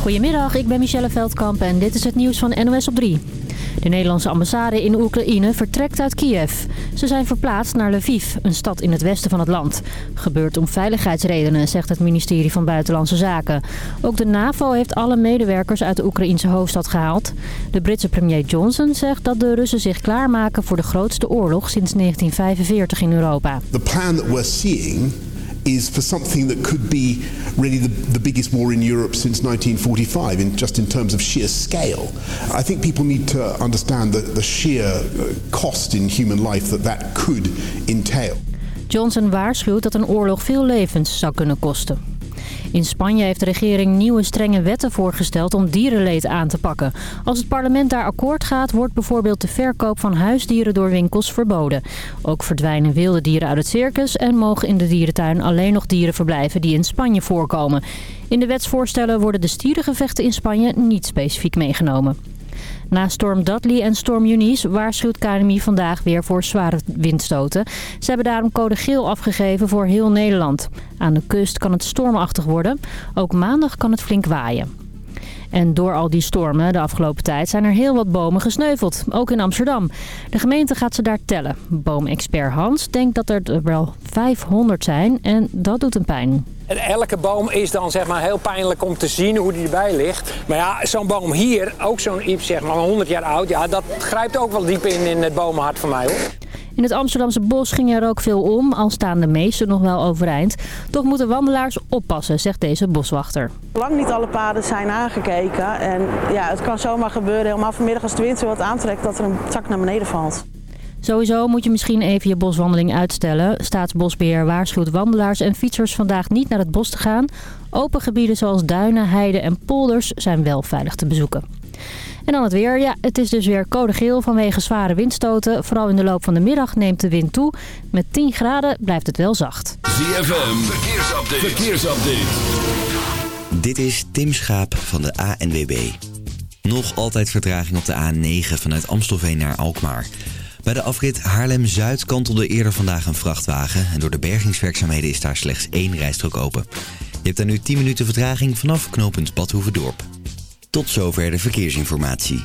Goedemiddag, ik ben Michelle Veldkamp en dit is het nieuws van NOS op 3. De Nederlandse ambassade in Oekraïne vertrekt uit Kiev. Ze zijn verplaatst naar Lviv, een stad in het westen van het land. Gebeurt om veiligheidsredenen, zegt het ministerie van Buitenlandse Zaken. Ook de NAVO heeft alle medewerkers uit de Oekraïnse hoofdstad gehaald. De Britse premier Johnson zegt dat de Russen zich klaarmaken voor de grootste oorlog sinds 1945 in Europa. The plan that we're seeing is for something that could be really the, the biggest war in Europe since 1945, in, just in terms of sheer scale. I think people need to understand the, the sheer uh, cost in human life that that could entail. Johnson waarschuwt dat een oorlog veel levens zou kunnen kosten. In Spanje heeft de regering nieuwe strenge wetten voorgesteld om dierenleed aan te pakken. Als het parlement daar akkoord gaat, wordt bijvoorbeeld de verkoop van huisdieren door winkels verboden. Ook verdwijnen wilde dieren uit het circus en mogen in de dierentuin alleen nog dieren verblijven die in Spanje voorkomen. In de wetsvoorstellen worden de stierengevechten in Spanje niet specifiek meegenomen. Na storm Dudley en storm Eunice waarschuwt KNMI vandaag weer voor zware windstoten. Ze hebben daarom code geel afgegeven voor heel Nederland. Aan de kust kan het stormachtig worden. Ook maandag kan het flink waaien. En door al die stormen de afgelopen tijd zijn er heel wat bomen gesneuveld. Ook in Amsterdam. De gemeente gaat ze daar tellen. Boomexpert Hans denkt dat er wel 500 zijn en dat doet een pijn. En elke boom is dan zeg maar heel pijnlijk om te zien hoe die erbij ligt. Maar ja, zo'n boom hier, ook zo'n iets zeg maar 100 jaar oud, ja, dat grijpt ook wel diep in in het bomenhart van mij hoor. In het Amsterdamse bos ging er ook veel om, al staan de meeste nog wel overeind. Toch moeten wandelaars oppassen, zegt deze boswachter. Lang niet alle paden zijn aangekeken en ja, het kan zomaar gebeuren, helemaal vanmiddag als de wind zo wat aantrekt, dat er een tak naar beneden valt. Sowieso moet je misschien even je boswandeling uitstellen. Staatsbosbeheer waarschuwt wandelaars en fietsers vandaag niet naar het bos te gaan. Open gebieden zoals duinen, heiden en polders zijn wel veilig te bezoeken. En dan het weer. Ja, het is dus weer code geel vanwege zware windstoten. Vooral in de loop van de middag neemt de wind toe. Met 10 graden blijft het wel zacht. ZFM, verkeersupdate. verkeersupdate. Dit is Tim Schaap van de ANWB. Nog altijd vertraging op de A9 vanuit Amstelveen naar Alkmaar. Bij de afrit Haarlem-Zuid kantelde eerder vandaag een vrachtwagen... en door de bergingswerkzaamheden is daar slechts één rijstrook open. Je hebt daar nu 10 minuten vertraging vanaf knooppunt Badhoevedorp. Tot zover de verkeersinformatie.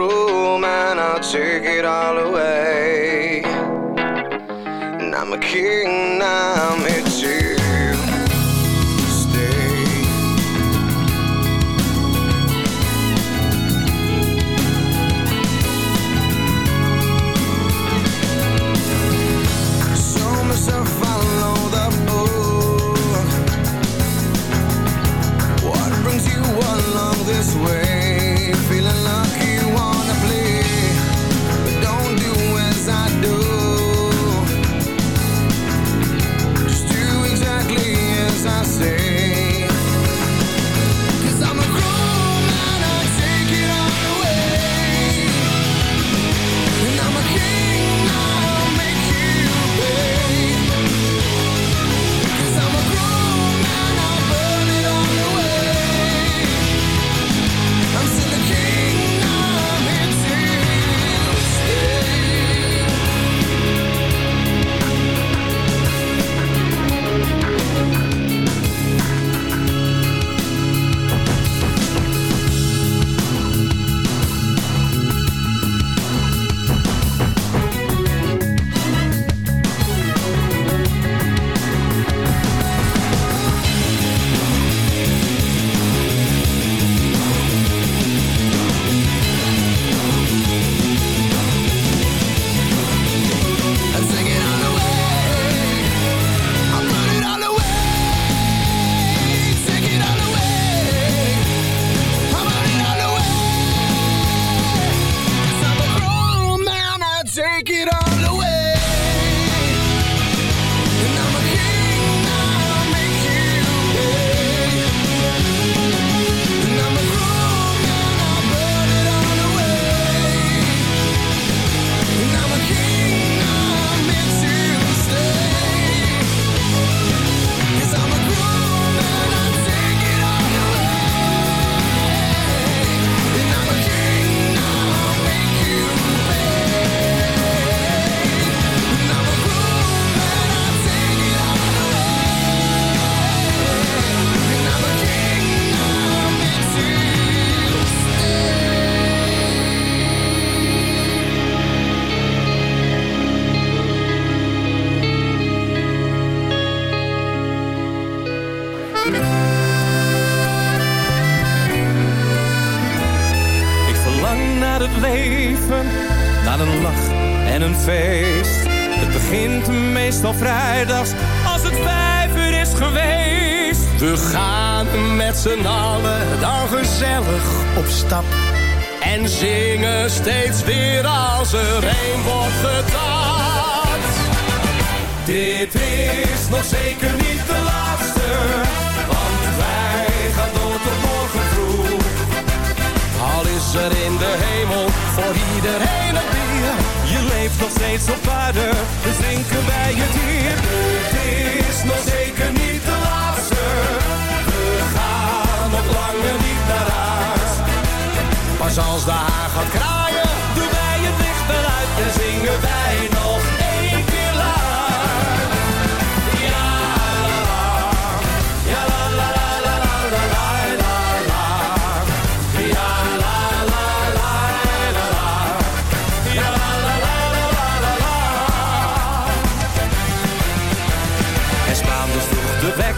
Cruel man, I'll take it all away. And I'm a king, now I'm here to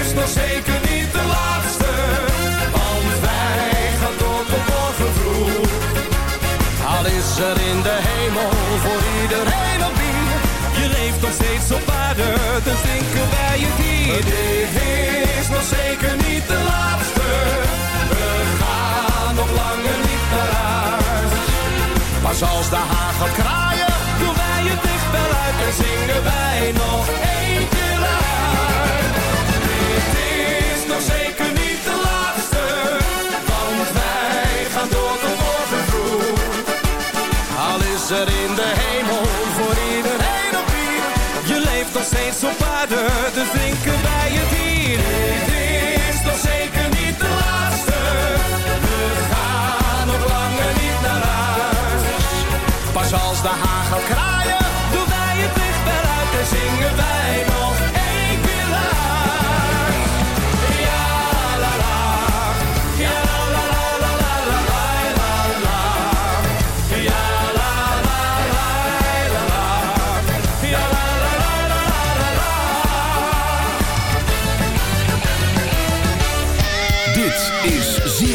Is nog zeker niet de laatste, want wij gaan door tot morgen vroeg. Al is er in de hemel voor iedereen een bier. Je leeft nog steeds op aarde, dus drinken wij het hier. Dit is nog zeker niet de laatste, we gaan nog langer niet naar huis. Pas als de haar gaat kraaien, Doen wij het licht wel uit en zingen wij nog één keer in de hemel voor iedereen een bier. Je leeft nog steeds op aarde, dus drinken wij het hier. Dit is nog zeker niet de laatste, we gaan nog langer niet naar huis. Pas als de gaat kraaien, Doen wij het licht wel uit en zingen wij nog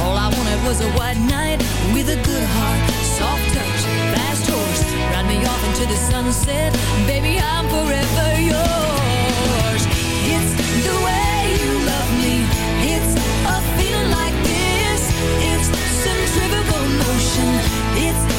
All I wanted was a white with a good heart, soft touch, fast horse. Ride me off into the sunset, baby, I'm forever yours. It's the way you love me. It's a feeling like this. It's centrifugal. It's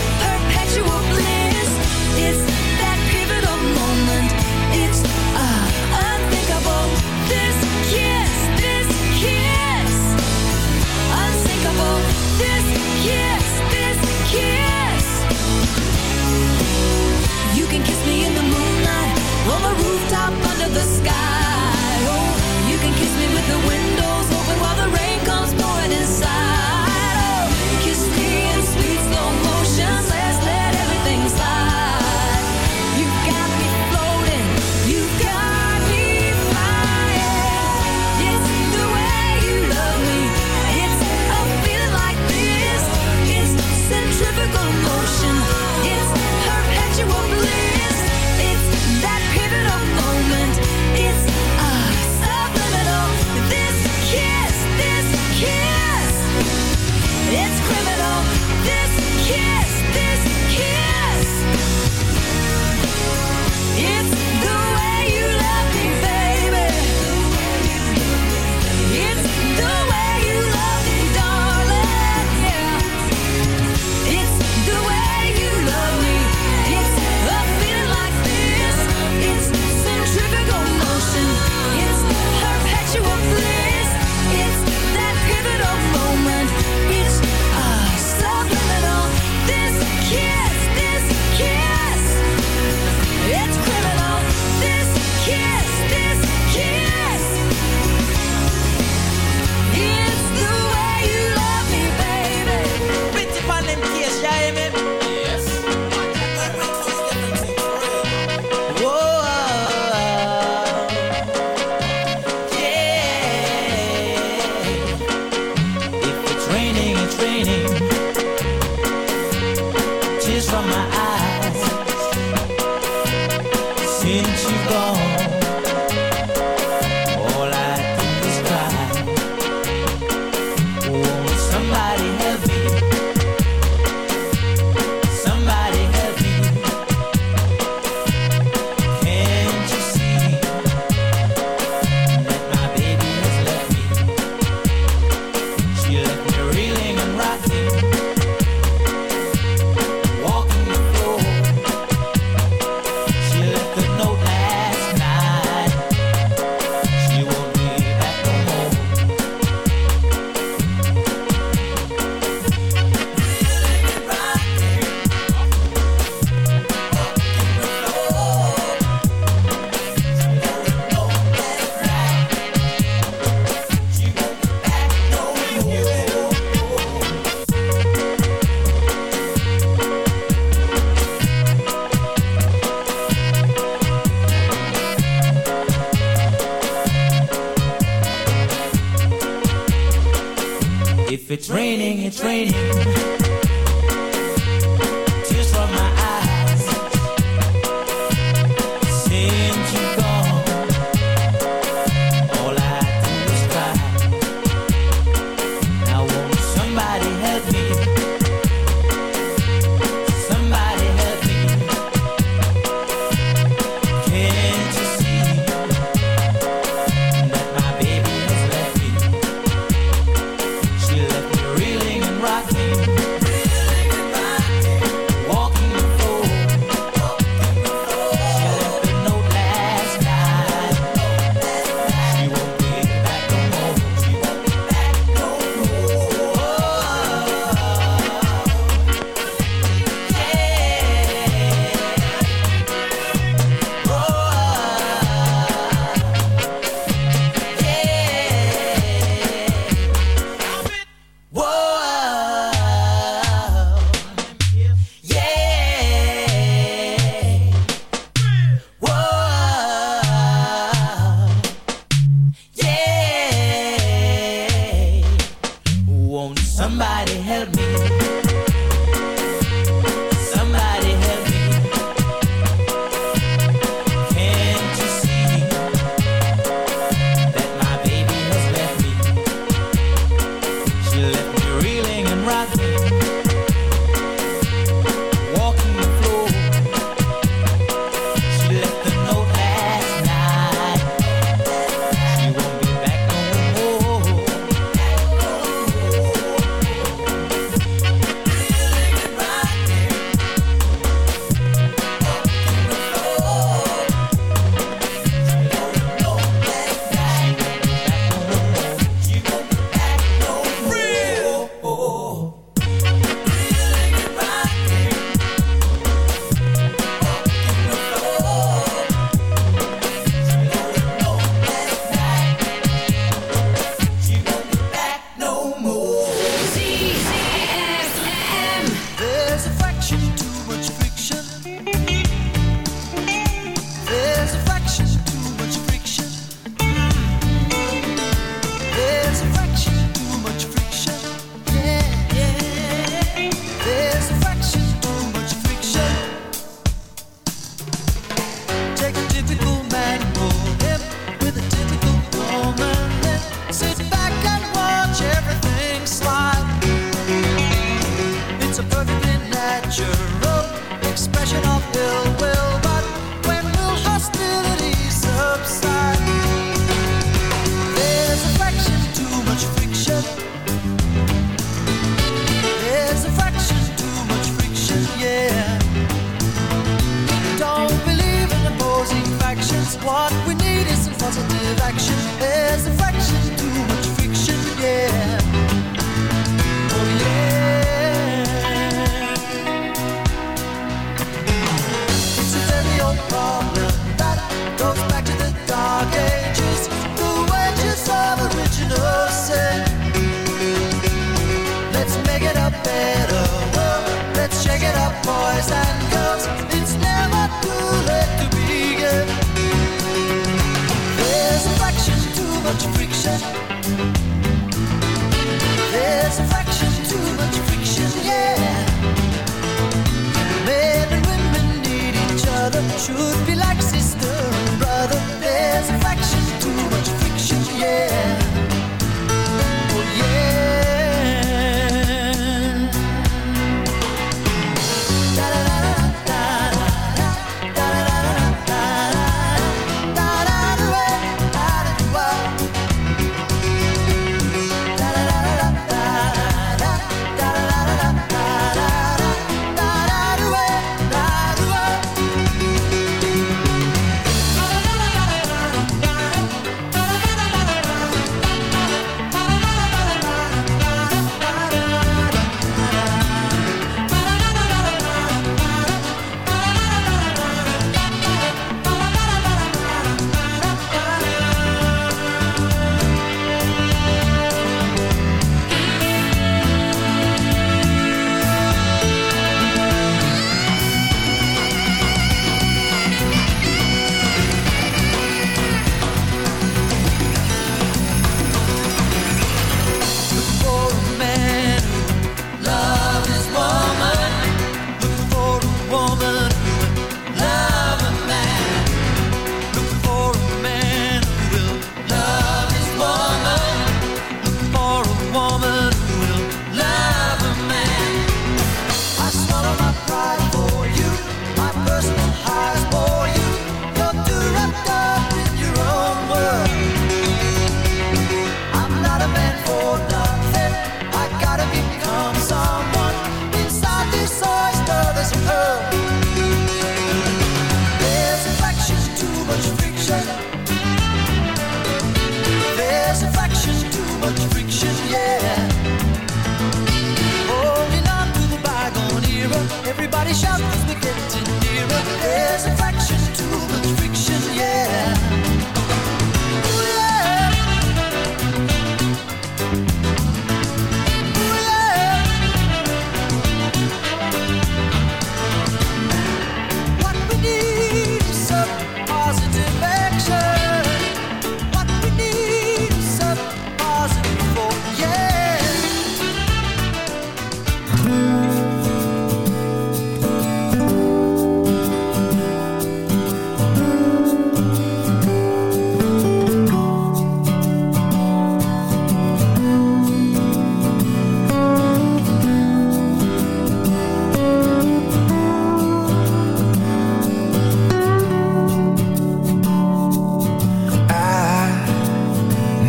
yeah.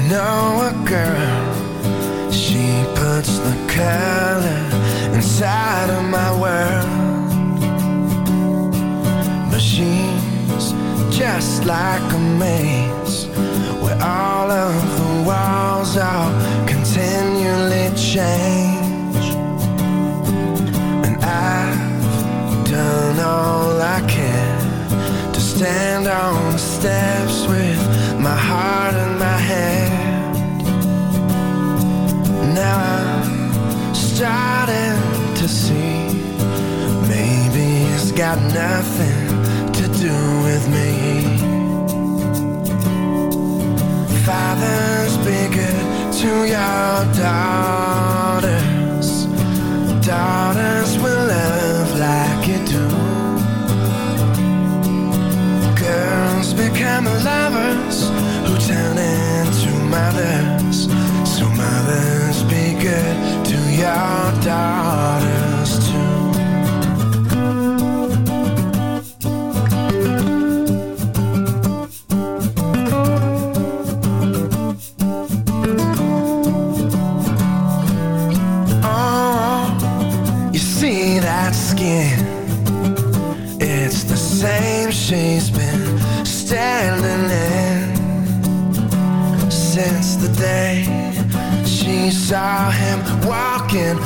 know a girl. She puts the color inside of my world. Machines just like a maze Where all of the walls are continually change And I've done all I can To stand on the steps with my heart in my hand now I'm starting to see. Maybe it's got nothing to do with me. Fathers, be good to your daughters. Daughters will love like you do. Girls become lovers. daughters too. Oh, she's been standing in since the day she saw him walking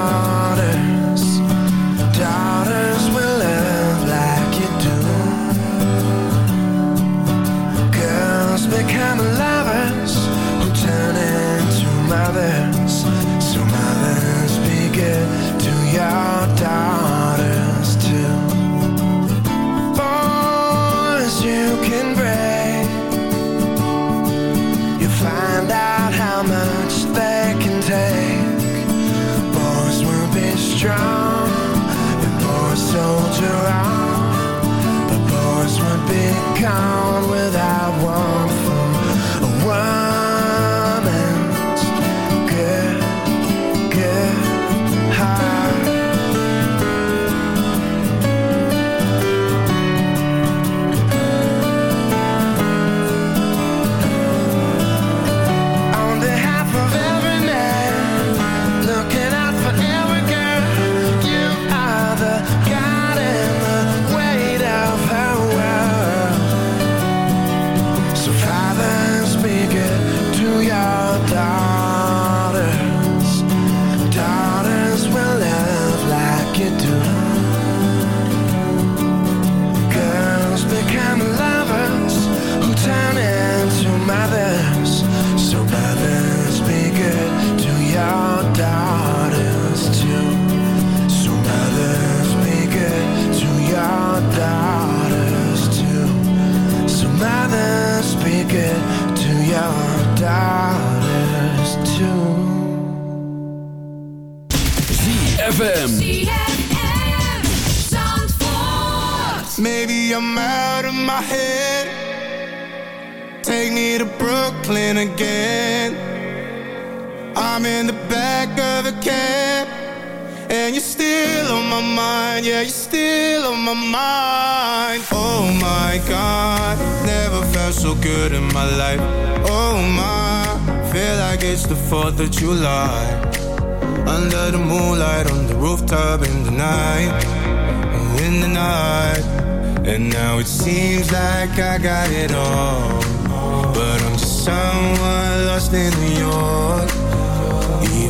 And you're still on my mind. Yeah, you're still on my mind. Oh my God. Never felt so good in my life. Oh my. Feel like it's the 4th of July. Under the moonlight on the rooftop in the night. In the night. And now it seems like I got it all. But I'm just someone lost in New York.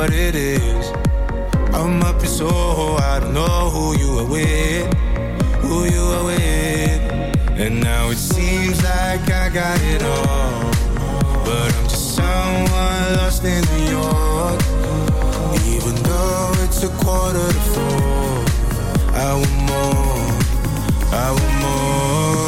What it is. I'm up in Soho, I don't know who you are with, who you are with. And now it seems like I got it all. But I'm just someone lost in New York. Even though it's a quarter to four, I want more, I want more.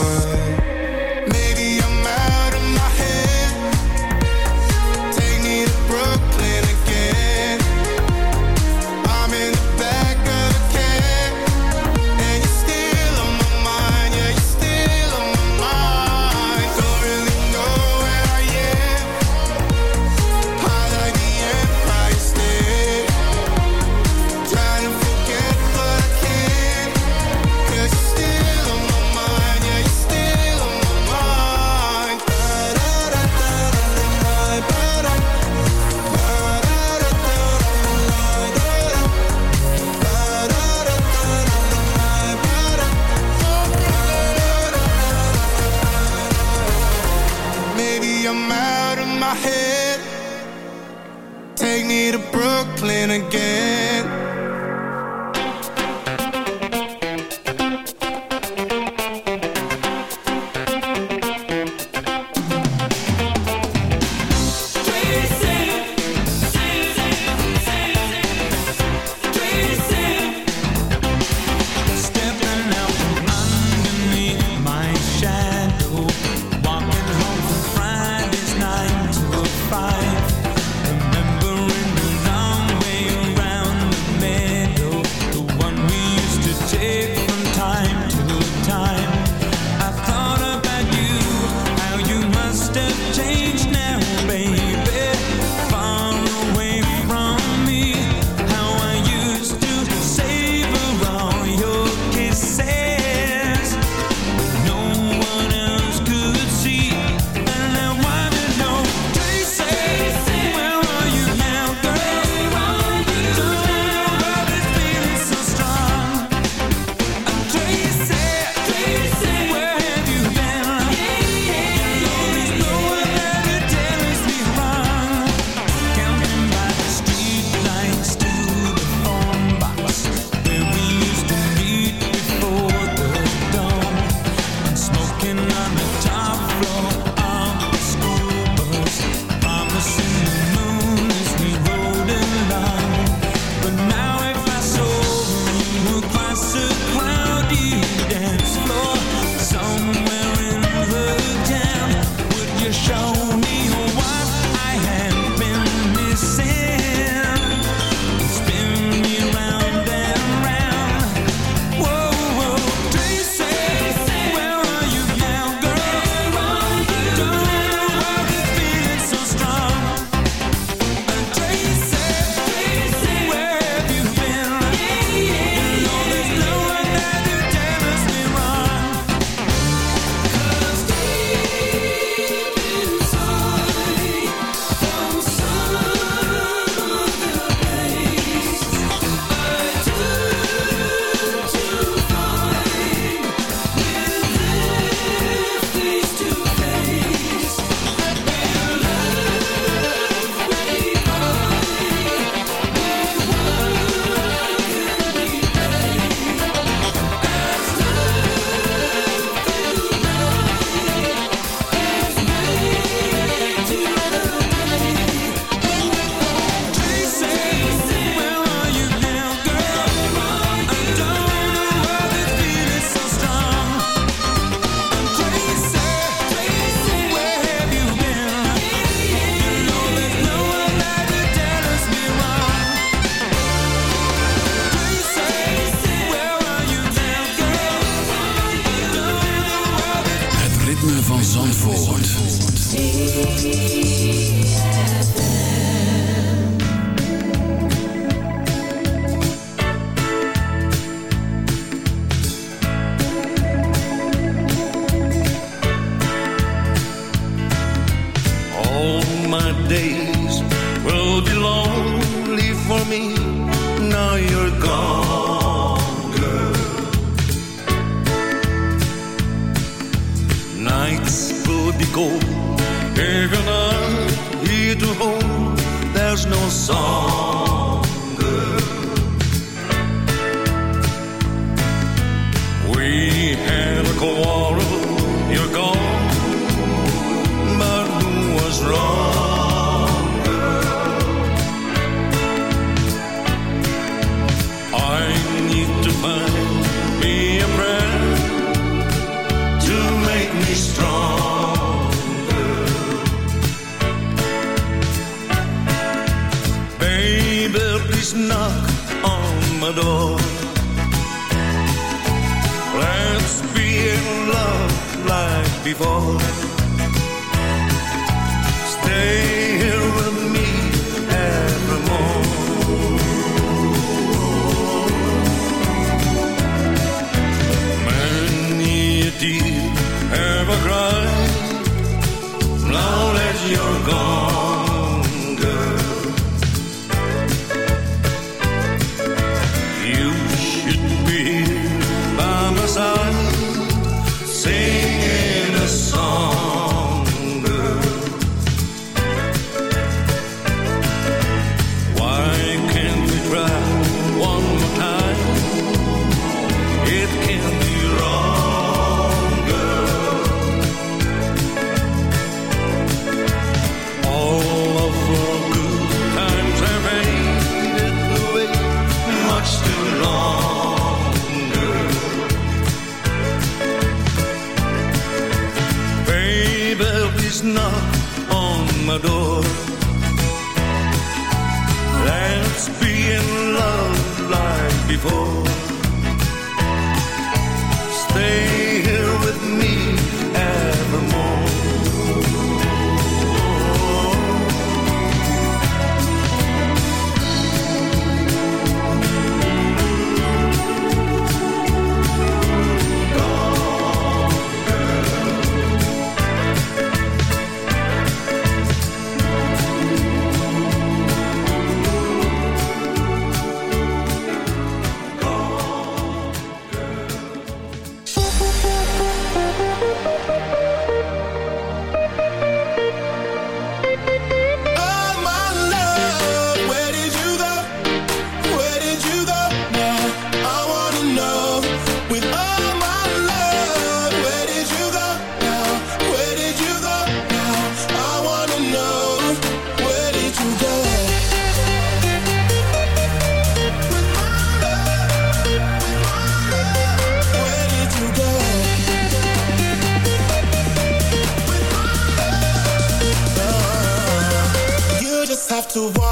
to walk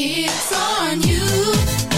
It's on you.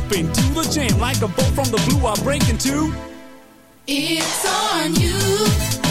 into the jam. Like a bolt from the blue, I break into. It's on you.